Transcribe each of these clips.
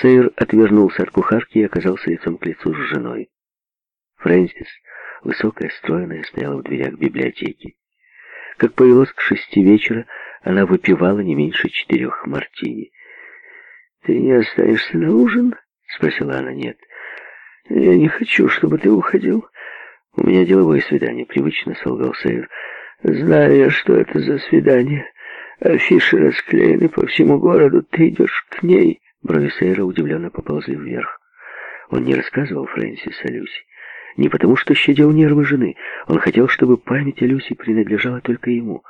Сейр отвернулся от кухарки и оказался лицом к лицу с женой. Фрэнсис, высокая, стройная, стояла в дверях библиотеки. Как повелось к шести вечера, она выпивала не меньше четырех мартини. «Ты не останешься на ужин?» — спросила она. «Нет. Я не хочу, чтобы ты уходил. У меня деловое свидание», — привычно солгал Сейр. «Знаю я, что это за свидание. Афиши расклеены по всему городу. Ты идешь к ней». Брови Сейра удивленно поползли вверх. Он не рассказывал Фрэнсис о Люси. Не потому, что щадил нервы жены. Он хотел, чтобы память о Люси принадлежала только ему.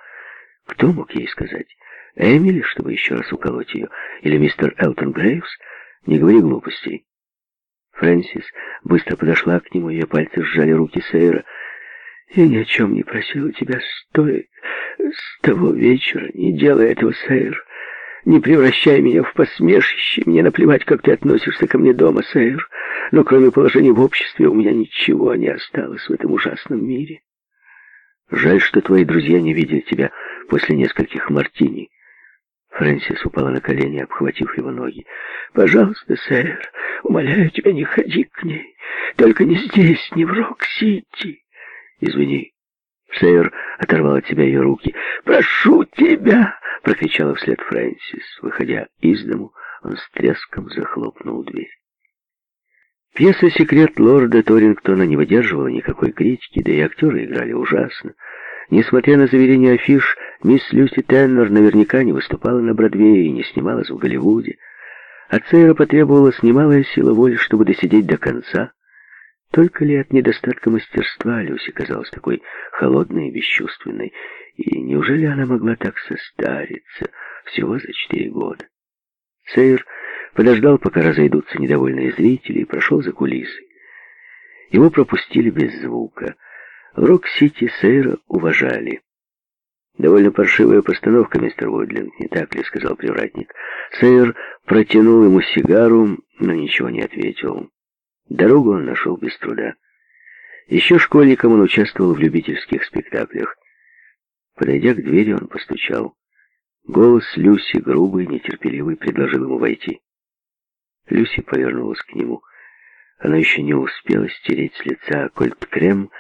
Кто мог ей сказать? Эмили, чтобы еще раз уколоть ее? Или мистер Элтон Грейвс? Не говори глупостей. Фрэнсис быстро подошла к нему, ее пальцы сжали руки Сейра. «Я ни о чем не просила тебя, стой с того вечера. Не делай этого, Сейр. Не превращай меня в посмешище. Мне наплевать, как ты относишься ко мне дома, Сейр. Но кроме положения в обществе у меня ничего не осталось в этом ужасном мире. Жаль, что твои друзья не видели тебя после нескольких мартини. Фрэнсис упала на колени, обхватив его ноги. «Пожалуйста, сэр, умоляю тебя, не ходи к ней. Только не здесь, не в Рок-Сити». «Извини». Сэр оторвал от себя ее руки. «Прошу тебя!» — прокричала вслед Фрэнсис. Выходя из дому, он с треском захлопнул дверь. Пьеса «Секрет лорда Торингтона» не выдерживала никакой критики, да и актеры играли ужасно. Несмотря на заверения афиш, мисс Люси Теннер наверняка не выступала на Бродвее и не снималась в Голливуде. От Сейра потребовалась немалая сила воли, чтобы досидеть до конца. Только ли от недостатка мастерства Люси казалась такой холодной и бесчувственной, и неужели она могла так состариться всего за четыре года? Сейр подождал, пока разойдутся недовольные зрители, и прошел за кулисы. Его пропустили без звука — в Рок-Сити Сейра уважали. «Довольно паршивая постановка, мистер Вудлинг, не так ли?» — сказал привратник. Сейр протянул ему сигару, но ничего не ответил. Дорогу он нашел без труда. Еще школьником он участвовал в любительских спектаклях. Подойдя к двери, он постучал. Голос Люси, грубый, нетерпеливый, предложил ему войти. Люси повернулась к нему. Она еще не успела стереть с лица кольт-крем,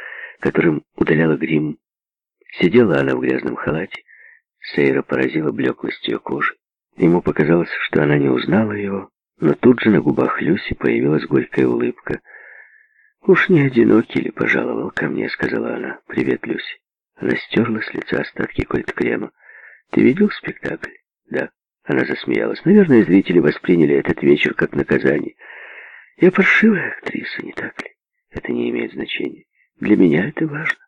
которым удаляла грим. Сидела она в грязном халате. Сейра поразила блеклость ее кожи. Ему показалось, что она не узнала его, но тут же на губах Люси появилась горькая улыбка. «Уж не одинокий ли пожаловал ко мне?» — сказала она. «Привет, Люси». Она стерла с лица остатки кольт-крема. «Ты видел спектакль?» «Да». Она засмеялась. «Наверное, зрители восприняли этот вечер как наказание. Я паршивая актриса, не так ли? Это не имеет значения. Для меня это важно.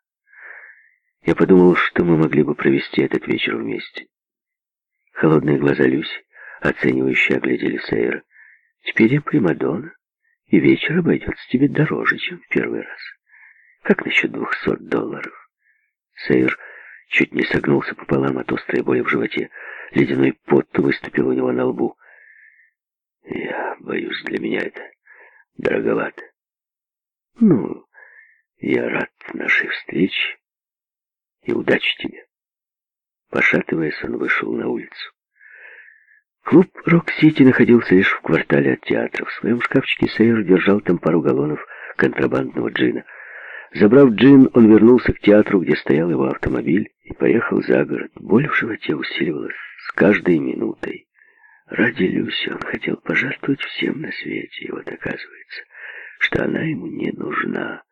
Я подумал, что мы могли бы провести этот вечер вместе. Холодные глаза Люси, оценивающие, оглядели Сейра. Теперь я Примадонна, и вечер обойдется тебе дороже, чем в первый раз. Как насчет двухсот долларов? Сейр чуть не согнулся пополам от острой боли в животе. Ледяной пот выступил у него на лбу. Я боюсь, для меня это дороговато. Ну, я рад нашей встрече и удачи тебе. Пошатываясь, он вышел на улицу. Клуб «Рок-Сити» находился лишь в квартале от театра. В своем шкафчике Сейер держал там пару галлонов контрабандного джина. Забрав джин, он вернулся к театру, где стоял его автомобиль, и поехал за город. Боль в животе усиливалась с каждой минутой. Ради Люси он хотел пожертвовать всем на свете, и вот оказывается, что она ему не нужна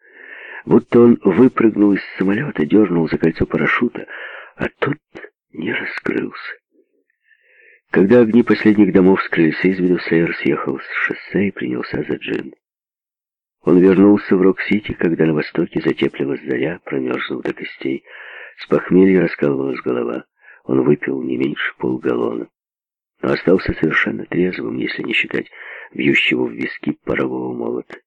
будто он выпрыгнул из самолета, дернул за кольцо парашюта, а тот не раскрылся. Когда огни последних домов скрылись из виду, Сейер съехал с шоссе и принялся за джин. Он вернулся в Рок-Сити, когда на востоке затеплилась заря, промерзнув до костей. С похмелья раскалывалась голова. Он выпил не меньше полгаллона. Но остался совершенно трезвым, если не считать бьющего в виски парового молота.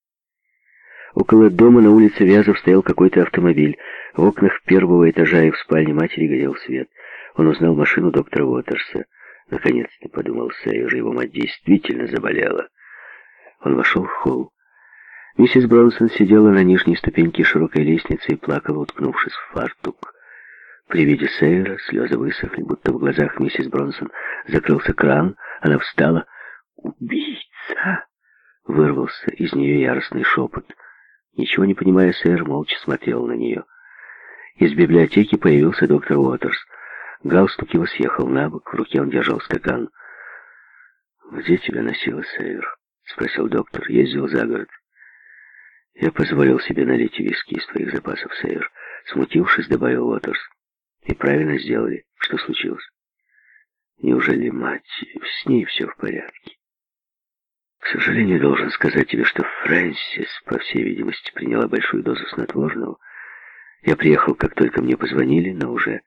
Около дома на улице Вязов стоял какой-то автомобиль. В окнах первого этажа и в спальне матери горел свет. Он узнал машину доктора Уотерса. Наконец-то, подумал Сейер, его мать действительно заболела. Он вошел в холл. Миссис Бронсон сидела на нижней ступеньке широкой лестницы и плакала, уткнувшись в фартук. При виде Сейера слезы высохли, будто в глазах миссис Бронсон закрылся кран. Она встала. «Убийца!» убийца!» — вырвался из нее яростный шепот. Ничего не понимая, сэр молча смотрел на нее. Из библиотеки появился доктор Уотерс. Галстук его съехал на бок, в руке он держал стакан. «Где тебя носило, сэр?» — спросил доктор. «Ездил за город». «Я позволил себе налить виски из твоих запасов, сэр», — смутившись, добавил Уотерс. «И правильно сделали. Что случилось?» «Неужели мать? С ней все в порядке?» «К сожалению, должен сказать тебе, что Фрэнсис, по всей видимости, приняла большую дозу снотворного. Я приехал, как только мне позвонили, но уже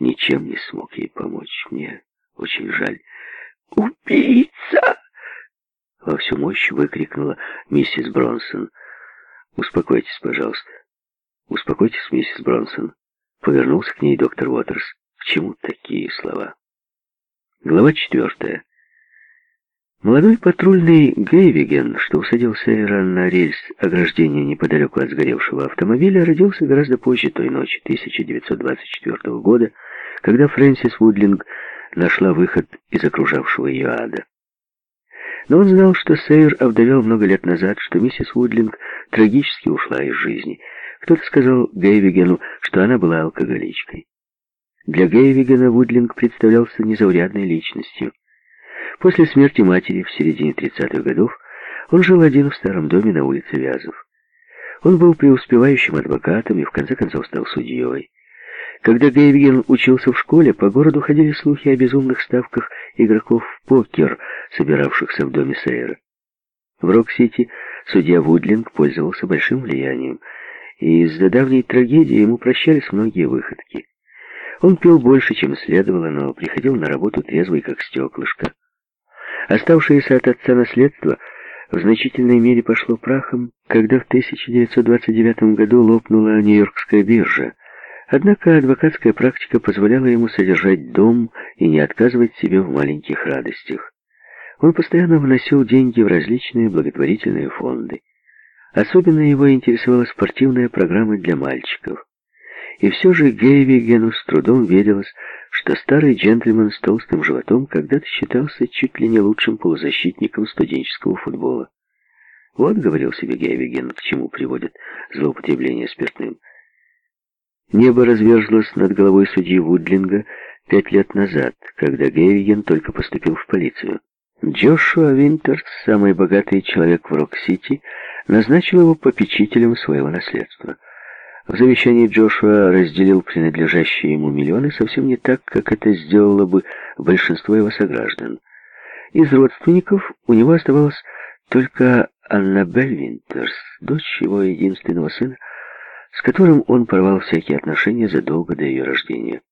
ничем не смог ей помочь. Мне очень жаль». «Убийца!» Во всю мощь выкрикнула миссис Бронсон. «Успокойтесь, пожалуйста. Успокойтесь, миссис Бронсон». Повернулся к ней доктор Уотерс. К чему такие слова? Глава четвертая. Молодой патрульный Гейвиген, что усадил Сейра на рельс ограждения неподалеку от сгоревшего автомобиля, родился гораздо позже той ночи 1924 года, когда Фрэнсис Вудлинг нашла выход из окружавшего ее ада. Но он знал, что Сейр овдовел много лет назад, что миссис Вудлинг трагически ушла из жизни. Кто-то сказал Гейвигену, что она была алкоголичкой. Для Гейвигена Вудлинг представлялся незаурядной личностью. После смерти матери в середине 30-х годов он жил один в старом доме на улице Вязов. Он был преуспевающим адвокатом и в конце концов стал судьей. Когда Гейвиген учился в школе, по городу ходили слухи о безумных ставках игроков в покер, собиравшихся в доме Сейра. В Рок-Сити судья Вудлинг пользовался большим влиянием, и из-за давней трагедии ему прощались многие выходки. Он пил больше, чем следовало, но приходил на работу трезвый, как стеклышко. Оставшееся от отца наследство в значительной мере пошло прахом, когда в 1929 году лопнула Нью-Йоркская биржа. Однако адвокатская практика позволяла ему содержать дом и не отказывать себе в маленьких радостях. Он постоянно вносил деньги в различные благотворительные фонды. Особенно его интересовала спортивная программа для мальчиков. И все же Гейвигену с трудом верилось, что старый джентльмен с толстым животом когда-то считался чуть ли не лучшим полузащитником студенческого футбола. Вот, говорил себе Гейвиген, к чему приводит злоупотребление спиртным. Небо разверзлось над головой судьи Вудлинга пять лет назад, когда Гейвиген только поступил в полицию. Джошуа Винтерс, самый богатый человек в Рок-Сити, назначил его попечителем своего наследства. В завещании Джошуа разделил принадлежащие ему миллионы совсем не так, как это сделало бы большинство его сограждан. Из родственников у него оставалась только Аннабель Винтерс, дочь его единственного сына, с которым он порвал всякие отношения задолго до ее рождения.